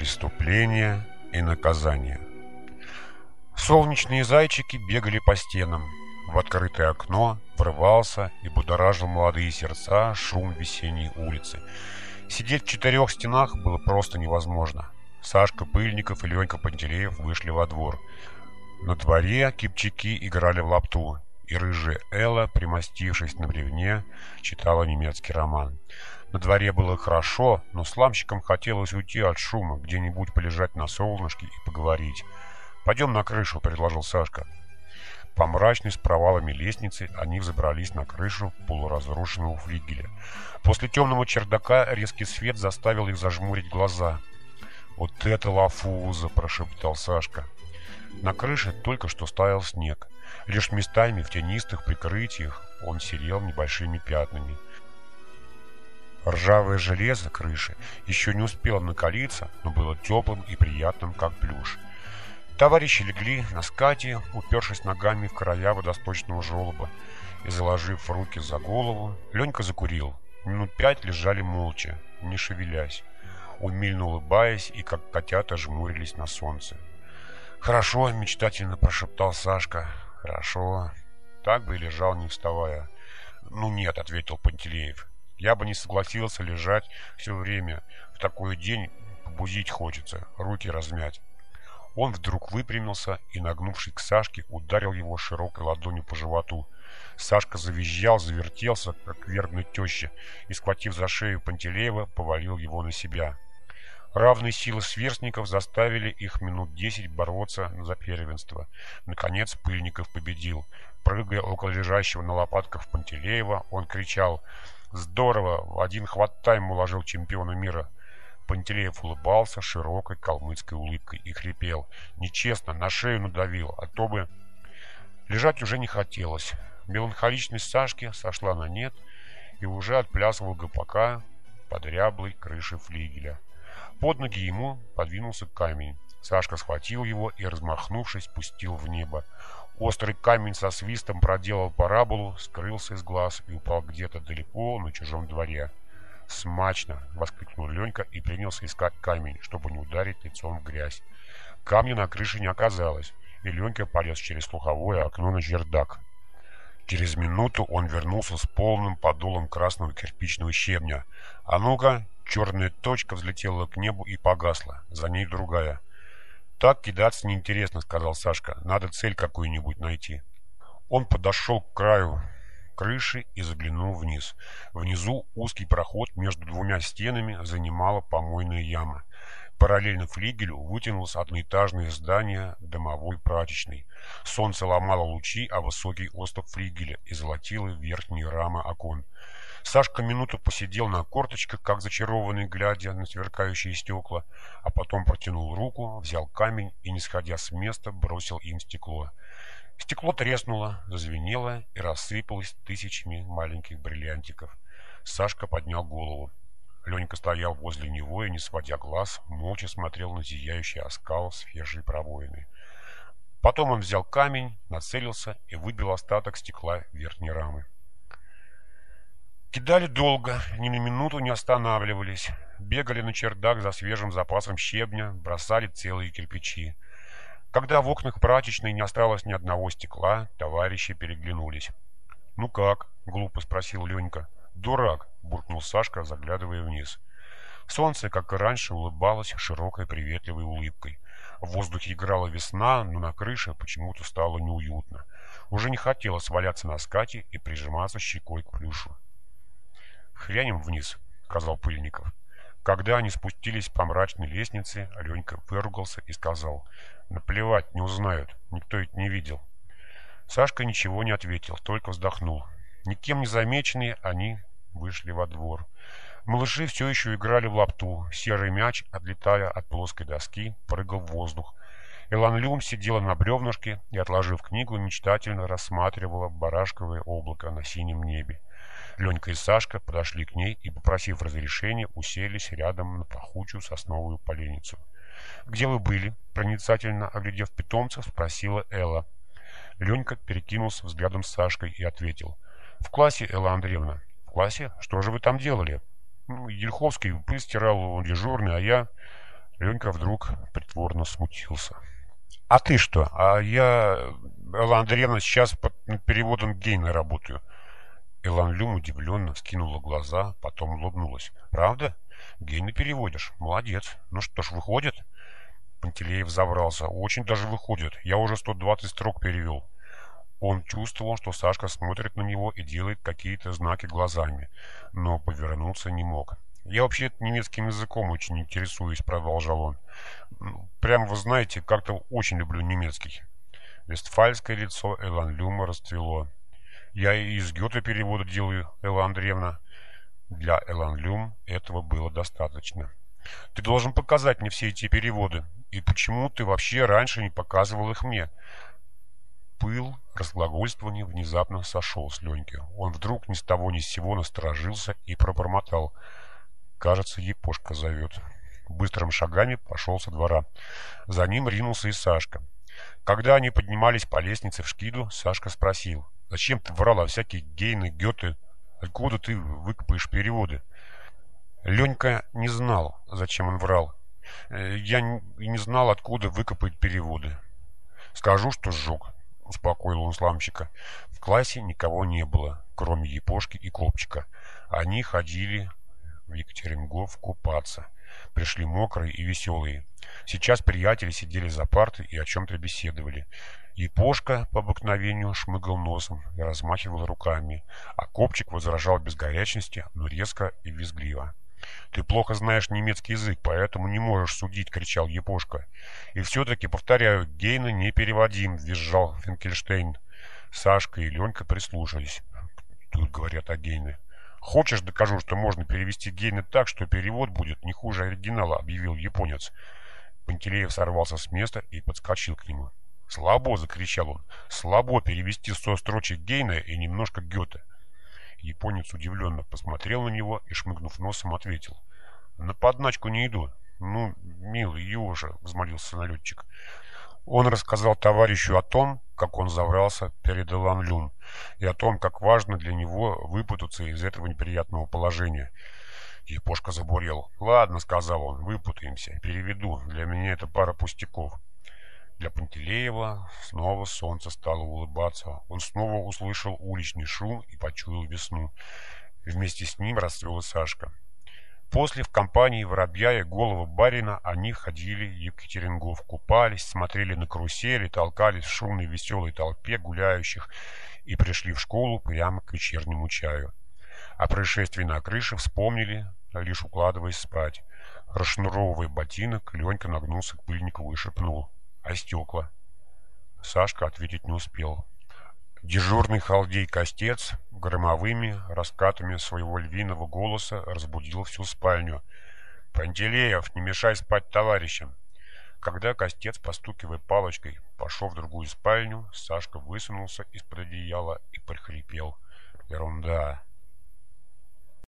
Преступление и наказание Солнечные зайчики бегали по стенам. В открытое окно врывался и будоражил молодые сердца шум весенней улицы. Сидеть в четырех стенах было просто невозможно. Сашка Пыльников и Ленька Пантелеев вышли во двор. На дворе кипчаки играли в лапту, и рыжая Элла, примостившись на бревне, читала немецкий роман. На дворе было хорошо, но сламщикам хотелось уйти от шума, где-нибудь полежать на солнышке и поговорить. «Пойдем на крышу», — предложил Сашка. По мрачной с провалами лестницы они взобрались на крышу полуразрушенного флигеля. После темного чердака резкий свет заставил их зажмурить глаза. «Вот это лафуза!» – прошептал Сашка. На крыше только что стаял снег. Лишь местами в тенистых прикрытиях он серел небольшими пятнами. Ржавое железо крыши еще не успело накалиться, но было теплым и приятным, как плюш. Товарищи легли на скате, упершись ногами в края водосточного желоба, и, заложив руки за голову, Ленька закурил. Минут пять лежали молча, не шевелясь, умильно улыбаясь и, как котята, жмурились на солнце. «Хорошо», — мечтательно прошептал Сашка. «Хорошо». Так бы и лежал, не вставая. «Ну нет», — ответил Пантелеев. «Я бы не согласился лежать все время. В такой день побузить хочется, руки размять». Он вдруг выпрямился и, нагнувшись к Сашке, ударил его широкой ладонью по животу. Сашка завизжал, завертелся, как верный теща, и, схватив за шею Пантелеева, повалил его на себя. Равные силы сверстников заставили их минут десять бороться за первенство. Наконец Пыльников победил. Прыгая около лежащего на лопатках Пантелеева, он кричал «Здорово! В один хватай ему уложил чемпиона мира!» Пантелеев улыбался широкой калмыцкой улыбкой и хрипел. Нечестно, на шею надавил, а то бы... Лежать уже не хотелось. Меланхоличность Сашки сошла на нет и уже отплясывал ГПК под ряблой крыши флигеля. Под ноги ему подвинулся камень. Сашка схватил его и, размахнувшись, пустил в небо. Острый камень со свистом проделал параболу, скрылся из глаз и упал где-то далеко на чужом дворе. «Смачно!» — воскликнул Ленька и принялся искать камень, чтобы не ударить лицом в грязь. Камня на крыше не оказалось, и Ленька полез через слуховое окно на чердак. Через минуту он вернулся с полным подолом красного кирпичного щебня. «А ну-ка!» Черная точка взлетела к небу и погасла. За ней другая. «Так кидаться неинтересно», — сказал Сашка. «Надо цель какую-нибудь найти». Он подошел к краю крыши и заглянул вниз. Внизу узкий проход между двумя стенами занимала помойная яма. Параллельно флигелю вытянулось одноэтажное здание домовой прачечной. Солнце ломало лучи, а высокий остов флигеля и золотило верхние рамы окон. Сашка минуту посидел на корточках, как зачарованный, глядя на сверкающие стекла, а потом протянул руку, взял камень и, не сходя с места, бросил им стекло. Стекло треснуло, зазвенело и рассыпалось тысячами маленьких бриллиантиков. Сашка поднял голову. Ленька стоял возле него и, не сводя глаз, молча смотрел на зияющий оскал свежей пробоины. Потом он взял камень, нацелился и выбил остаток стекла верхней рамы. Кидали долго, ни на минуту не останавливались. Бегали на чердак за свежим запасом щебня, бросали целые кирпичи. Когда в окнах прачечной не осталось ни одного стекла, товарищи переглянулись. «Ну как?» — глупо спросил Ленька. «Дурак!» — буркнул Сашка, заглядывая вниз. Солнце, как и раньше, улыбалось широкой приветливой улыбкой. В воздухе играла весна, но на крыше почему-то стало неуютно. Уже не хотелось валяться на скате и прижиматься щекой к плюшу. «Хрянем вниз», — сказал Пыльников. Когда они спустились по мрачной лестнице, Ленька выругался и сказал, «Наплевать, не узнают, никто ведь не видел». Сашка ничего не ответил, только вздохнул. Никем не замеченные, они вышли во двор. Малыши все еще играли в лапту. Серый мяч, отлетая от плоской доски, прыгал в воздух. Элан Люм сидела на бревнышке и, отложив книгу, мечтательно рассматривала барашковое облако на синем небе. Ленька и Сашка подошли к ней и, попросив разрешения, уселись рядом на пахучую сосновую поленницу. «Где вы были?» — проницательно оглядев питомцев, спросила Элла. Ленька перекинулся взглядом с Сашкой и ответил. «В классе, Элла Андреевна». «В классе? Что же вы там делали?» ну, «Ельховский пыль стирал, он дежурный, а я...» Ленька вдруг притворно смутился. «А ты что? А я, Элла Андреевна, сейчас под переводом Гейна работаю». Элан Люм удивленно вскинула глаза, потом улыбнулась. «Правда? Гейна переводишь? Молодец. Ну что ж, выходит?» Пантелеев забрался. «Очень даже выходит. Я уже 120 строк перевел». Он чувствовал, что Сашка смотрит на него и делает какие-то знаки глазами, но повернуться не мог. «Я вообще немецким языком очень интересуюсь», — продолжал он. «Прям, вы знаете, как-то очень люблю немецкий». Вестфальское лицо Элан Люма расцвело. «Я и из Гёте переводы делаю, Элла Андреевна». Для Элан Люм этого было достаточно. «Ты должен показать мне все эти переводы. И почему ты вообще раньше не показывал их мне?» Пыл разглагольствования внезапно сошел с Леньки. Он вдруг ни с того ни с сего насторожился и пробормотал — Кажется, Епошка зовет. Быстрыми шагами пошел со двора. За ним ринулся и Сашка. Когда они поднимались по лестнице в Шкиду, Сашка спросил. «Зачем ты врал о всякие Гейны, Гёте? Откуда ты выкопаешь переводы?» Ленька не знал, зачем он врал. «Э, «Я не знал, откуда выкопать переводы». «Скажу, что сжег», — успокоил он сламщика. В классе никого не было, кроме Епошки и Копчика. Они ходили в Екатерингов купаться. Пришли мокрые и веселые. Сейчас приятели сидели за партой и о чем-то беседовали. Япошка по обыкновению шмыгал носом и размахивал руками, а Копчик возражал без горячности, но резко и визгливо. «Ты плохо знаешь немецкий язык, поэтому не можешь судить», — кричал Япошка. «И все-таки, повторяю, Гейна не переводим», — визжал Финкельштейн. Сашка и Ленька прислушались. Тут говорят о Гейне. «Хочешь, докажу, что можно перевести гены так, что перевод будет не хуже оригинала», — объявил японец. Пантелеев сорвался с места и подскочил к нему. «Слабо!» — закричал он. «Слабо перевести сто строчек Гейна и немножко Гёте!» Японец удивленно посмотрел на него и, шмыгнув носом, ответил. «На подначку не иду». «Ну, милый Юша!» — взмолился налетчик. Он рассказал товарищу о том, как он заврался перед Элан-Люм, и о том, как важно для него выпутаться из этого неприятного положения. Япошка забурел. «Ладно», — сказал он, — «выпутаемся. Переведу. Для меня это пара пустяков». Для Пантелеева снова солнце стало улыбаться. Он снова услышал уличный шум и почуял весну. Вместе с ним расцвела Сашка. После в компании Воробья и Голова Барина они ходили в Екатерингов, купались, смотрели на карусели, толкались в шумной веселой толпе гуляющих и пришли в школу прямо к вечернему чаю. О происшествии на крыше вспомнили, лишь укладываясь спать. Расшнуровывая ботинок, Ленька нагнулся к Пыльникову и шепнул. «А стекла?» Сашка ответить не успел. Дежурный халдей-костец громовыми раскатами своего львиного голоса разбудил всю спальню. «Пантелеев, не мешай спать товарищам!» Когда костец, постукивая палочкой, пошел в другую спальню, Сашка высунулся из-под одеяла и прохрипел. «Ерунда!»